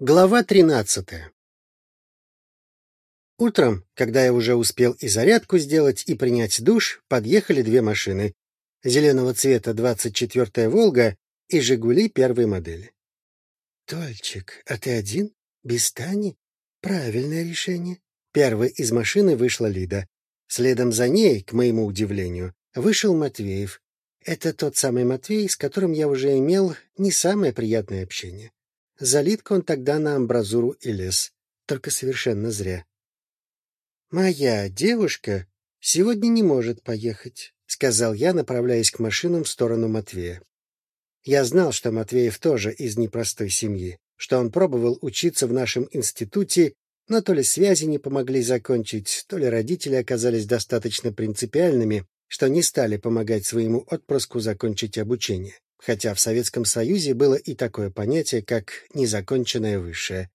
Глава тринадцатая Утром, когда я уже успел и зарядку сделать, и принять душ, подъехали две машины. Зеленого цвета 24-я «Волга» и «Жигули» первой модели. «Тольчик, а ты один? Без Тани? Правильное решение». Первой из машины вышла Лида. Следом за ней, к моему удивлению, вышел Матвеев. Это тот самый Матвей, с которым я уже имел не самое приятное общение. Залитка он тогда на амбразуру и лез. Только совершенно зря. «Моя девушка сегодня не может поехать», — сказал я, направляясь к машинам в сторону Матвея. Я знал, что Матвеев тоже из непростой семьи, что он пробовал учиться в нашем институте, но то ли связи не помогли закончить, то ли родители оказались достаточно принципиальными, что не стали помогать своему отпрыску закончить обучение хотя в Советском Союзе было и такое понятие, как незаконченное высшее.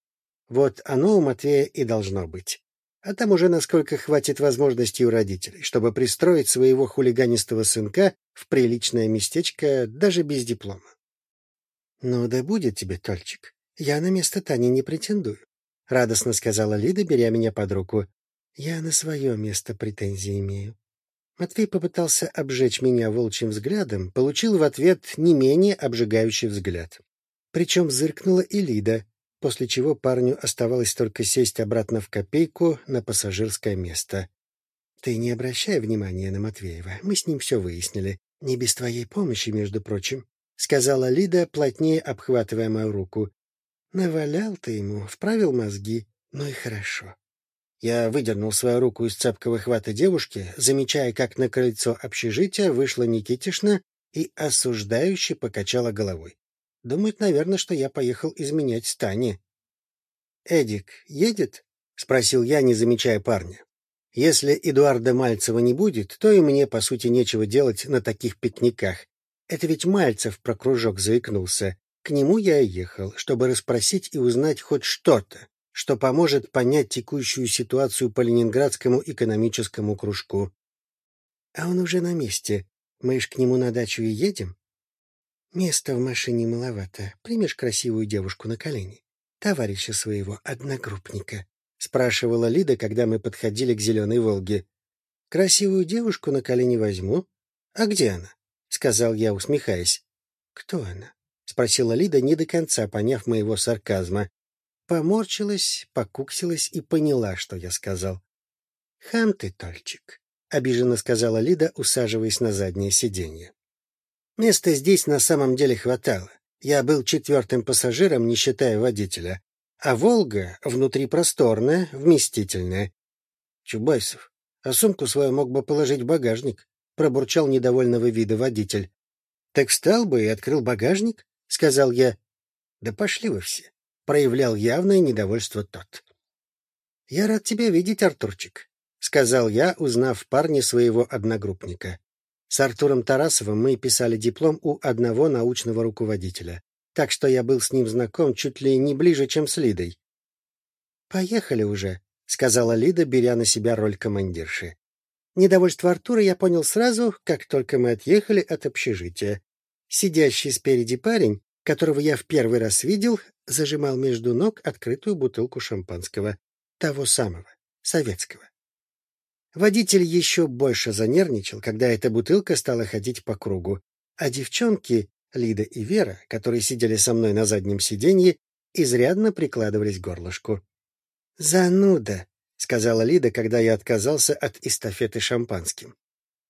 Вот оно у Матвея и должно быть. А там уже насколько хватит возможностей у родителей, чтобы пристроить своего хулиганистого сынка в приличное местечко даже без диплома. — Ну да будет тебе, Тольчик. Я на место Тани не претендую, — радостно сказала Лида, беря меня под руку. — Я на свое место претензии имею. Матвей попытался обжечь меня волчьим взглядом, получил в ответ не менее обжигающий взгляд. Причем зыркнула и Лида, после чего парню оставалось только сесть обратно в копейку на пассажирское место. — Ты не обращай внимания на Матвеева, мы с ним все выяснили. Не без твоей помощи, между прочим, — сказала Лида, плотнее обхватывая мою руку. — Навалял ты ему, вправил мозги, ну и хорошо. Я выдернул свою руку из цепкого хвата девушки, замечая, как на крыльцо общежития вышла Никитишна и осуждающе покачала головой. Думает, наверное, что я поехал изменять Стане. — Эдик едет? — спросил я, не замечая парня. Если Эдуарда Мальцева не будет, то и мне, по сути, нечего делать на таких пикниках. Это ведь Мальцев про кружок заикнулся. К нему я и ехал, чтобы расспросить и узнать хоть что-то что поможет понять текущую ситуацию по Ленинградскому экономическому кружку. А он уже на месте. Мы ж к нему на дачу и едем. Места в машине маловато. Примешь красивую девушку на колени. Товарища своего, одногруппника. Спрашивала Лида, когда мы подходили к зеленой «Волге». Красивую девушку на колени возьму. А где она? Сказал я, усмехаясь. Кто она? Спросила Лида, не до конца поняв моего сарказма поморщилась, покуксилась и поняла, что я сказал. — Хам ты, Тольчик, — обиженно сказала Лида, усаживаясь на заднее сиденье. Места здесь на самом деле хватало. Я был четвертым пассажиром, не считая водителя. А «Волга» внутри просторная, вместительная. — Чубайсов, а сумку свою мог бы положить в багажник, — пробурчал недовольного вида водитель. — Так встал бы и открыл багажник, — сказал я. — Да пошли вы все проявлял явное недовольство тот. — Я рад тебя видеть, Артурчик, — сказал я, узнав парня своего одногруппника. С Артуром Тарасовым мы писали диплом у одного научного руководителя, так что я был с ним знаком чуть ли не ближе, чем с Лидой. — Поехали уже, — сказала Лида, беря на себя роль командирши. Недовольство Артура я понял сразу, как только мы отъехали от общежития. Сидящий спереди парень которого я в первый раз видел, зажимал между ног открытую бутылку шампанского, того самого, советского. Водитель еще больше занервничал, когда эта бутылка стала ходить по кругу, а девчонки, Лида и Вера, которые сидели со мной на заднем сиденье, изрядно прикладывались к горлышку. «Зануда», — сказала Лида, когда я отказался от эстафеты шампанским.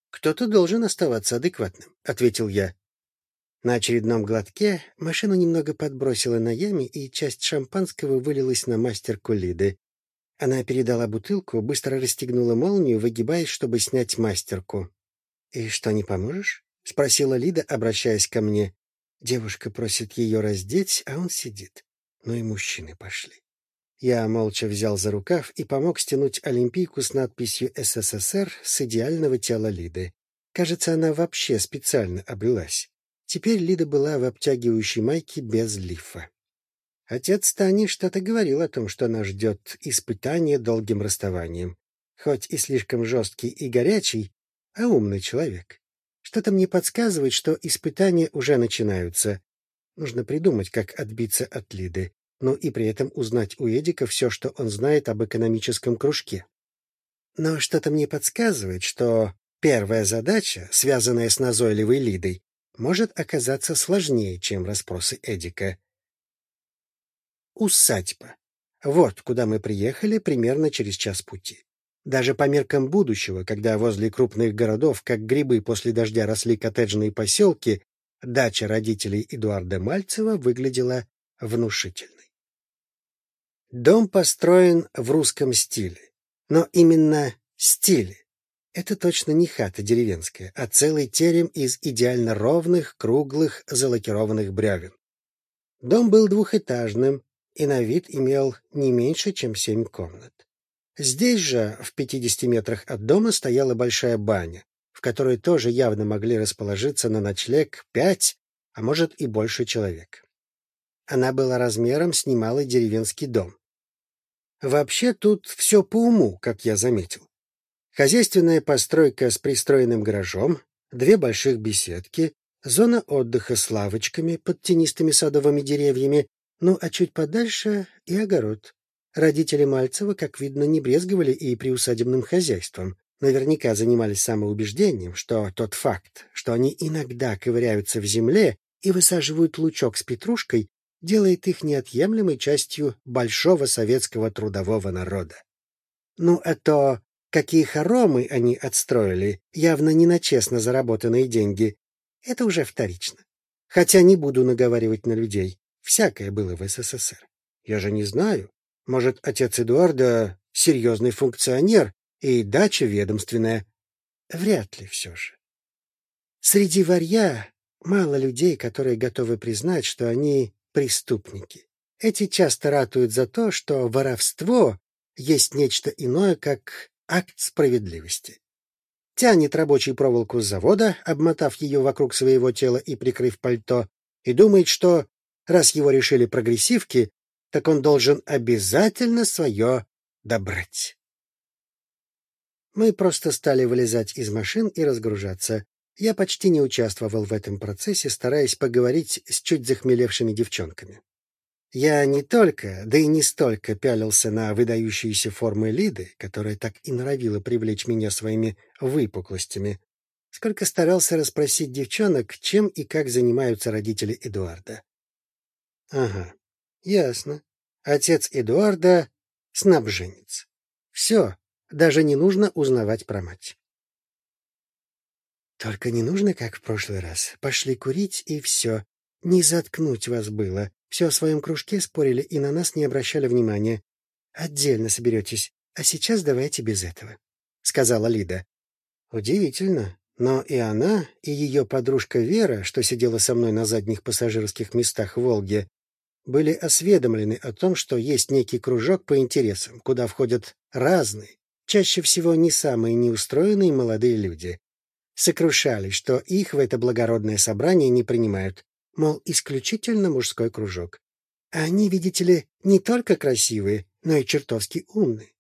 «Кто-то должен оставаться адекватным», — ответил я. На очередном глотке машину немного подбросила на яме, и часть шампанского вылилась на мастерку Лиды. Она передала бутылку, быстро расстегнула молнию, выгибаясь, чтобы снять мастерку. — И что, не поможешь? — спросила Лида, обращаясь ко мне. Девушка просит ее раздеть, а он сидит. Ну и мужчины пошли. Я молча взял за рукав и помог стянуть олимпийку с надписью «СССР» с идеального тела Лиды. Кажется, она вообще специально облилась. Теперь Лида была в обтягивающей майке без лифа. Отец Тани что-то говорил о том, что она ждет испытания долгим расставанием. Хоть и слишком жесткий и горячий, а умный человек. Что-то мне подсказывает, что испытания уже начинаются. Нужно придумать, как отбиться от Лиды. но и при этом узнать у Эдика все, что он знает об экономическом кружке. Но что-то мне подсказывает, что первая задача, связанная с назойливой Лидой, может оказаться сложнее, чем расспросы Эдика. Усадьба. Вот куда мы приехали примерно через час пути. Даже по меркам будущего, когда возле крупных городов, как грибы после дождя, росли коттеджные поселки, дача родителей Эдуарда Мальцева выглядела внушительной. Дом построен в русском стиле, но именно стиле. Это точно не хата деревенская, а целый терем из идеально ровных, круглых, залакированных бревен. Дом был двухэтажным и на вид имел не меньше, чем семь комнат. Здесь же, в 50 метрах от дома, стояла большая баня, в которой тоже явно могли расположиться на ночлег пять, а может и больше человек. Она была размером с немалый деревенский дом. Вообще тут все по уму, как я заметил. Хозяйственная постройка с пристроенным гаражом, две больших беседки, зона отдыха с лавочками под тенистыми садовыми деревьями, ну а чуть подальше и огород. Родители Мальцева, как видно, не брезговали и приусадебным хозяйством. Наверняка занимались самоубеждением, что тот факт, что они иногда ковыряются в земле и высаживают лучок с петрушкой, делает их неотъемлемой частью большого советского трудового народа. Ну, а то, какие хоромы они отстроили, явно не на честно заработанные деньги, это уже вторично. Хотя не буду наговаривать на людей. Всякое было в СССР. Я же не знаю, может, отец Эдуарда серьезный функционер и дача ведомственная? Вряд ли все же. Среди варья мало людей, которые готовы признать, что они преступники. Эти часто ратуют за то, что воровство есть нечто иное, как акт справедливости. Тянет рабочий проволоку с завода, обмотав ее вокруг своего тела и прикрыв пальто, и думает, что, раз его решили прогрессивки, так он должен обязательно свое добрать. Мы просто стали вылезать из машин и разгружаться. Я почти не участвовал в этом процессе, стараясь поговорить с чуть захмелевшими девчонками. Я не только, да и не столько пялился на выдающиеся формы Лиды, которая так и норовила привлечь меня своими выпуклостями, сколько старался расспросить девчонок, чем и как занимаются родители Эдуарда. Ага, Ясно. Отец Эдуарда — снабженец. Все, даже не нужно узнавать про мать. Только не нужно, как в прошлый раз. Пошли курить, и все. Не заткнуть вас было. Все о своем кружке спорили и на нас не обращали внимания. Отдельно соберетесь. А сейчас давайте без этого, — сказала Лида. Удивительно. Но и она, и ее подружка Вера, что сидела со мной на задних пассажирских местах в Волге, были осведомлены о том, что есть некий кружок по интересам, куда входят разные, чаще всего не самые неустроенные молодые люди. Сокрушались, что их в это благородное собрание не принимают, мол, исключительно мужской кружок. А они, видите ли, не только красивые, но и чертовски умные.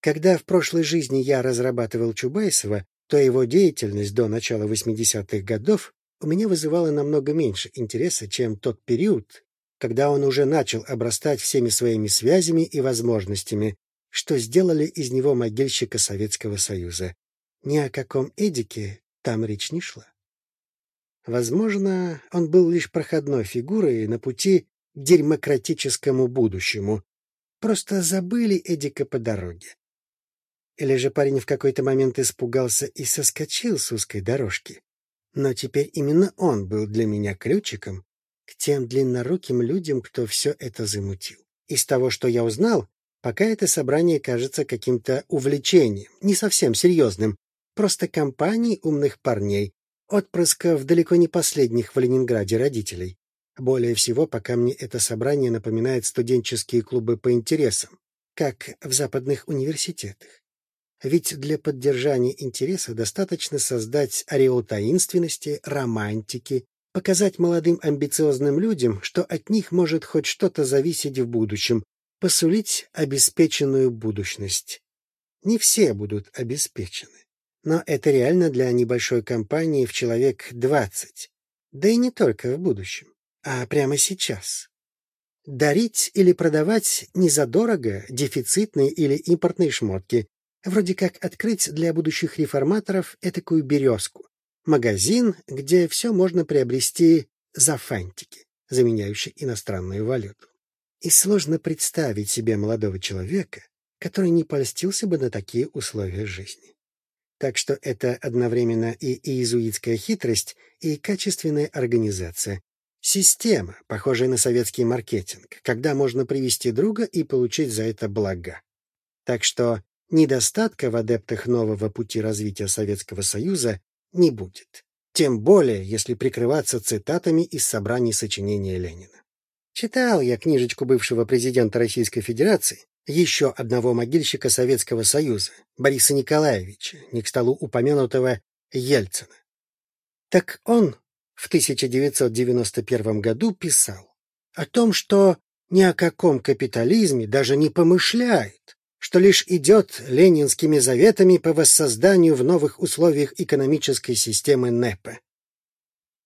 Когда в прошлой жизни я разрабатывал Чубайсова, то его деятельность до начала 80-х годов у меня вызывала намного меньше интереса, чем тот период, когда он уже начал обрастать всеми своими связями и возможностями, что сделали из него могильщика Советского Союза. Ни о каком Эдике там речь не шла. Возможно, он был лишь проходной фигурой на пути к демократическому будущему. Просто забыли Эдика по дороге. Или же парень в какой-то момент испугался и соскочил с узкой дорожки. Но теперь именно он был для меня ключиком к тем длинноруким людям, кто все это замутил. Из того, что я узнал, пока это собрание кажется каким-то увлечением, не совсем серьезным, просто компанией умных парней, отпрысков далеко не последних в Ленинграде родителей. Более всего, пока мне это собрание напоминает студенческие клубы по интересам, как в западных университетах. Ведь для поддержания интереса достаточно создать ореол таинственности, романтики, показать молодым амбициозным людям, что от них может хоть что-то зависеть в будущем, посулить обеспеченную будущность. Не все будут обеспечены, но это реально для небольшой компании в человек двадцать. Да и не только в будущем, а прямо сейчас. дарить или продавать незадорого дефицитные или импортные шмотки, вроде как открыть для будущих реформаторов этакую березку, магазин, где все можно приобрести за фантики, заменяющие иностранную валюту. И сложно представить себе молодого человека, который не польстился бы на такие условия жизни. Так что это одновременно и иезуитская хитрость, и качественная организация. Система, похожая на советский маркетинг, когда можно привести друга и получить за это блага. Так что недостатка в адептах нового пути развития Советского Союза не будет. Тем более, если прикрываться цитатами из собраний сочинения Ленина. Читал я книжечку бывшего президента Российской Федерации, еще одного могильщика Советского Союза, Бориса Николаевича, не к столу упомянутого Ельцина. Так он в 1991 году писал о том, что ни о каком капитализме даже не помышляет, что лишь идет ленинскими заветами по воссозданию в новых условиях экономической системы НЭПа.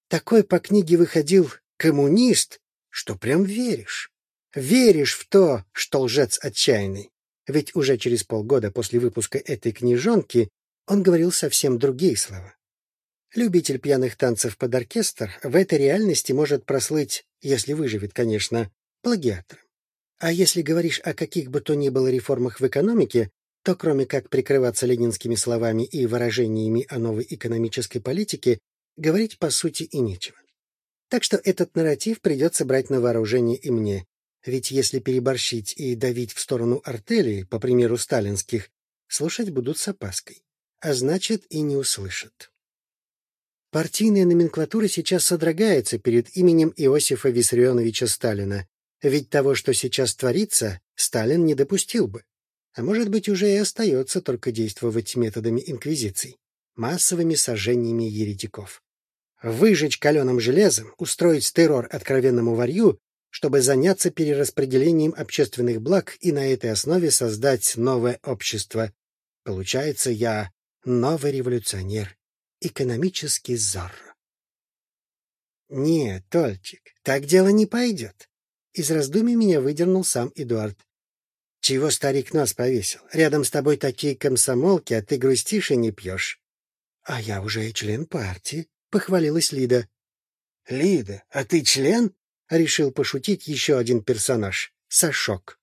Такой по книге выходил коммунист, что прям веришь. Веришь в то, что лжец отчаянный. Ведь уже через полгода после выпуска этой книжонки он говорил совсем другие слова. Любитель пьяных танцев под оркестр в этой реальности может прослыть, если выживет, конечно, плагиатором. А если говоришь о каких бы то ни было реформах в экономике, то кроме как прикрываться ленинскими словами и выражениями о новой экономической политике, говорить по сути и нечего. Так что этот нарратив придется брать на вооружение и мне. Ведь если переборщить и давить в сторону артелей, по примеру сталинских, слушать будут с опаской, а значит и не услышат. Партийная номенклатура сейчас содрогается перед именем Иосифа Виссарионовича Сталина, ведь того, что сейчас творится, Сталин не допустил бы. А может быть, уже и остается только действовать методами инквизиций, массовыми сожжениями еретиков выжечь каленым железом, устроить террор откровенному варью, чтобы заняться перераспределением общественных благ и на этой основе создать новое общество. Получается, я новый революционер, экономический зор. Нет, Тольчик, так дело не пойдет. Из раздумий меня выдернул сам Эдуард. Чего старик нос повесил? Рядом с тобой такие комсомолки, а ты грустишь и не пьешь. А я уже член партии похвалилась Лида. Лида, а ты член? Решил пошутить еще один персонаж Сашок.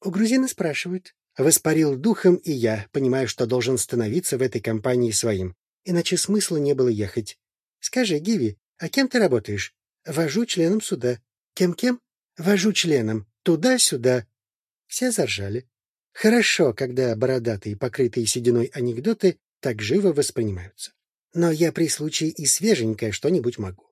У грузина спрашивают. Воспарил духом и я, понимаю, что должен становиться в этой компании своим, иначе смысла не было ехать. Скажи, Гиви, а кем ты работаешь? Вожу членом суда. Кем-кем? Вожу членом. Туда-сюда. Все заржали. Хорошо, когда бородатые, покрытые сединой анекдоты так живо воспринимаются но я при случае и свеженькое что-нибудь могу. —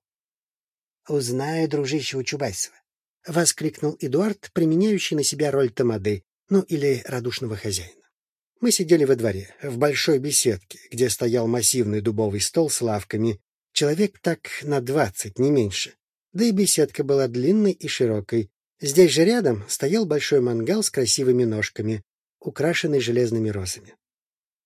Узнаю, дружище у Чубайсова, — воскликнул Эдуард, применяющий на себя роль тамады, ну или радушного хозяина. Мы сидели во дворе, в большой беседке, где стоял массивный дубовый стол с лавками, человек так на двадцать, не меньше. Да и беседка была длинной и широкой. Здесь же рядом стоял большой мангал с красивыми ножками, украшенный железными розами.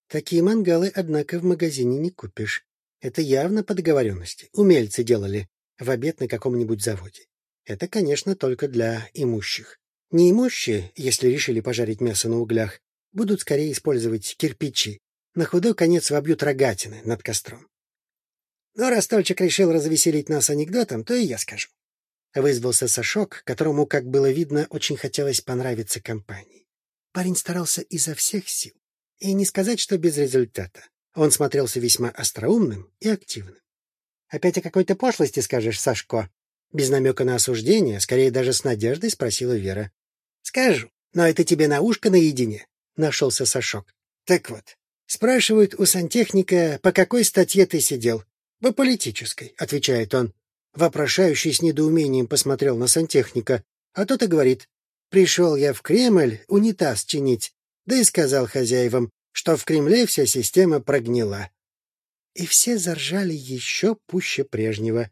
Такие мангалы, однако, в магазине не купишь. Это явно по договоренности. Умельцы делали в обед на каком-нибудь заводе. Это, конечно, только для имущих. Неимущие, если решили пожарить мясо на углях, будут скорее использовать кирпичи. На худой конец вобьют рогатины над костром. Но раз Тольчик решил развеселить нас анекдотом, то и я скажу. Вызвался Сашок, которому, как было видно, очень хотелось понравиться компании. Парень старался изо всех сил. И не сказать, что без результата. Он смотрелся весьма остроумным и активным. — Опять о какой-то пошлости скажешь, Сашко? Без намека на осуждение, скорее даже с надеждой спросила Вера. — Скажу, но это тебе на ушко наедине, — нашелся Сашок. — Так вот, спрашивают у сантехника, по какой статье ты сидел. — По политической, — отвечает он. Вопрошающий с недоумением посмотрел на сантехника, а тот и говорит. — Пришел я в Кремль унитаз чинить, да и сказал хозяевам, что в Кремле вся система прогнила. И все заржали еще пуще прежнего.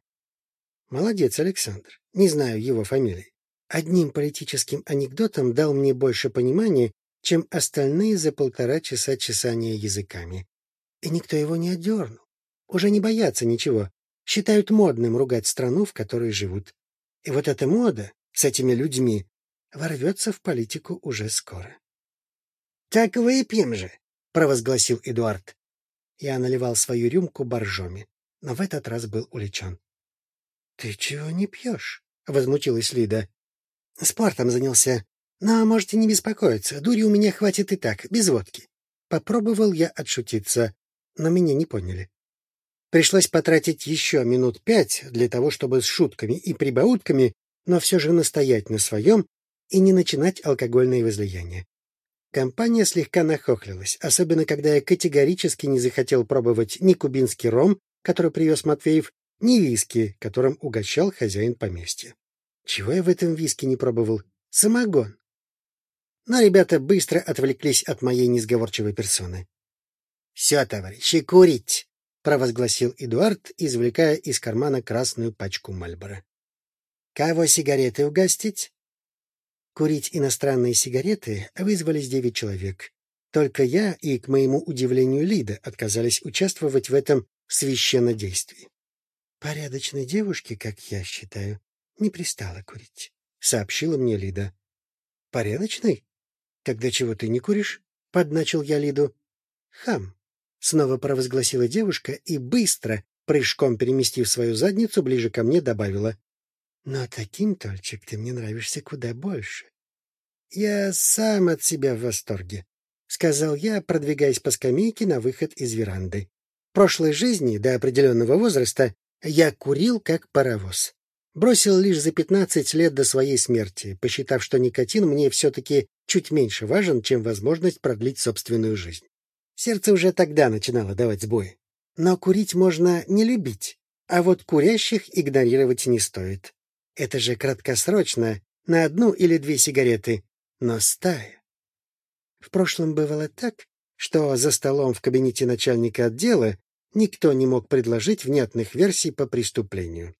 Молодец, Александр. Не знаю его фамилии. Одним политическим анекдотом дал мне больше понимания, чем остальные за полтора часа чесания языками. И никто его не отдернул. Уже не боятся ничего. Считают модным ругать страну, в которой живут. И вот эта мода с этими людьми ворвется в политику уже скоро. — Так выпьем же, — провозгласил Эдуард. Я наливал свою рюмку боржоми, но в этот раз был уличен. — Ты чего не пьешь? — возмутилась Лида. — Спортом занялся. Но можете не беспокоиться, дури у меня хватит и так, без водки. Попробовал я отшутиться, но меня не поняли. Пришлось потратить еще минут пять для того, чтобы с шутками и прибаутками, но все же настоять на своем и не начинать алкогольные возлияния. Компания слегка нахохлилась, особенно когда я категорически не захотел пробовать ни кубинский ром, который привез Матвеев, ни виски, которым угощал хозяин поместья. Чего я в этом виске не пробовал? Самогон. Но ребята быстро отвлеклись от моей несговорчивой персоны. — Все, товарищи, курить! — провозгласил Эдуард, извлекая из кармана красную пачку Мальбора. — Кого сигареты угостить? Курить иностранные сигареты вызвались девять человек. Только я и, к моему удивлению, Лида отказались участвовать в этом священнодействии. Порядочной девушке, как я считаю, не пристало курить, — сообщила мне Лида. — Порядочной? Когда чего ты не куришь? — подначил я Лиду. — Хам, Снова провозгласила девушка и быстро, прыжком переместив свою задницу, ближе ко мне добавила. — Но таким, Тольчик, ты мне нравишься куда больше. — Я сам от себя в восторге, — сказал я, продвигаясь по скамейке на выход из веранды. В прошлой жизни, до определенного возраста, я курил как паровоз. Бросил лишь за пятнадцать лет до своей смерти, посчитав, что никотин мне все-таки чуть меньше важен, чем возможность продлить собственную жизнь. Сердце уже тогда начинало давать сбои. Но курить можно не любить, а вот курящих игнорировать не стоит. Это же краткосрочно, на одну или две сигареты, но стая. В прошлом бывало так, что за столом в кабинете начальника отдела никто не мог предложить внятных версий по преступлению.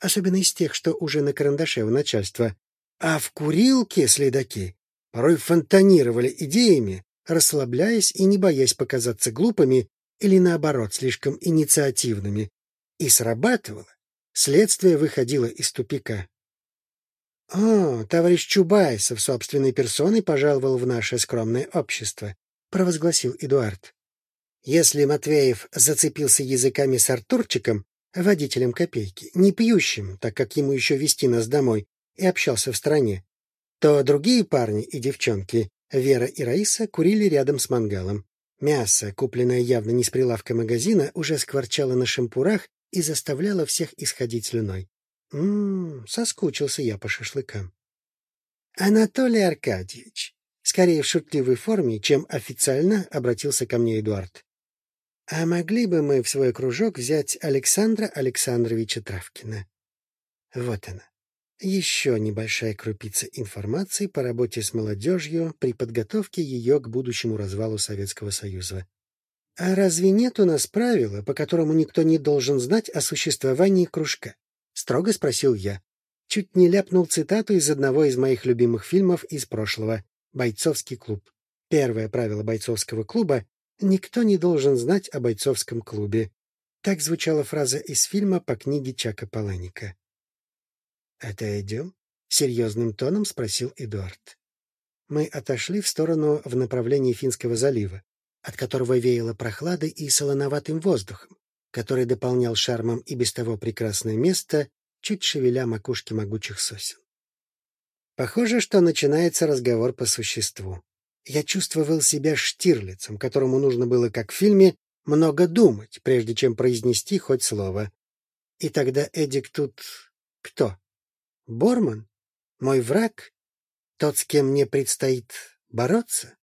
Особенно из тех, что уже на карандаше у начальства. А в курилке следаки порой фонтанировали идеями, расслабляясь и не боясь показаться глупыми или, наоборот, слишком инициативными. И срабатывало. Следствие выходило из тупика. — О, товарищ Чубайсов собственной персоной пожаловал в наше скромное общество, — провозгласил Эдуард. Если Матвеев зацепился языками с Артурчиком, водителем копейки, не пьющим, так как ему еще вести нас домой, и общался в стране, то другие парни и девчонки Вера и Раиса курили рядом с мангалом. Мясо, купленное явно не с прилавка магазина, уже скворчало на шампурах и заставляло всех исходить слюной. Ммм, соскучился я по шашлыкам. Анатолий Аркадьевич, скорее в шутливой форме, чем официально, обратился ко мне Эдуард. А могли бы мы в свой кружок взять Александра Александровича Травкина? Вот она, еще небольшая крупица информации по работе с молодежью при подготовке ее к будущему развалу Советского Союза. А разве нет у нас правила, по которому никто не должен знать о существовании кружка? Строго спросил я. Чуть не ляпнул цитату из одного из моих любимых фильмов из прошлого «Бойцовский клуб». Первое правило бойцовского клуба — никто не должен знать о бойцовском клубе. Так звучала фраза из фильма по книге Чака Паланика. «Отойдем?» — серьезным тоном спросил Эдуард. Мы отошли в сторону в направлении Финского залива, от которого веяло прохладой и солоноватым воздухом, который дополнял шармом и без того прекрасное место, чуть шевеля макушки могучих сосен. Похоже, что начинается разговор по существу. Я чувствовал себя Штирлицем, которому нужно было, как в фильме, много думать, прежде чем произнести хоть слово. И тогда Эдик тут... кто? Борман? Мой враг? Тот, с кем мне предстоит бороться?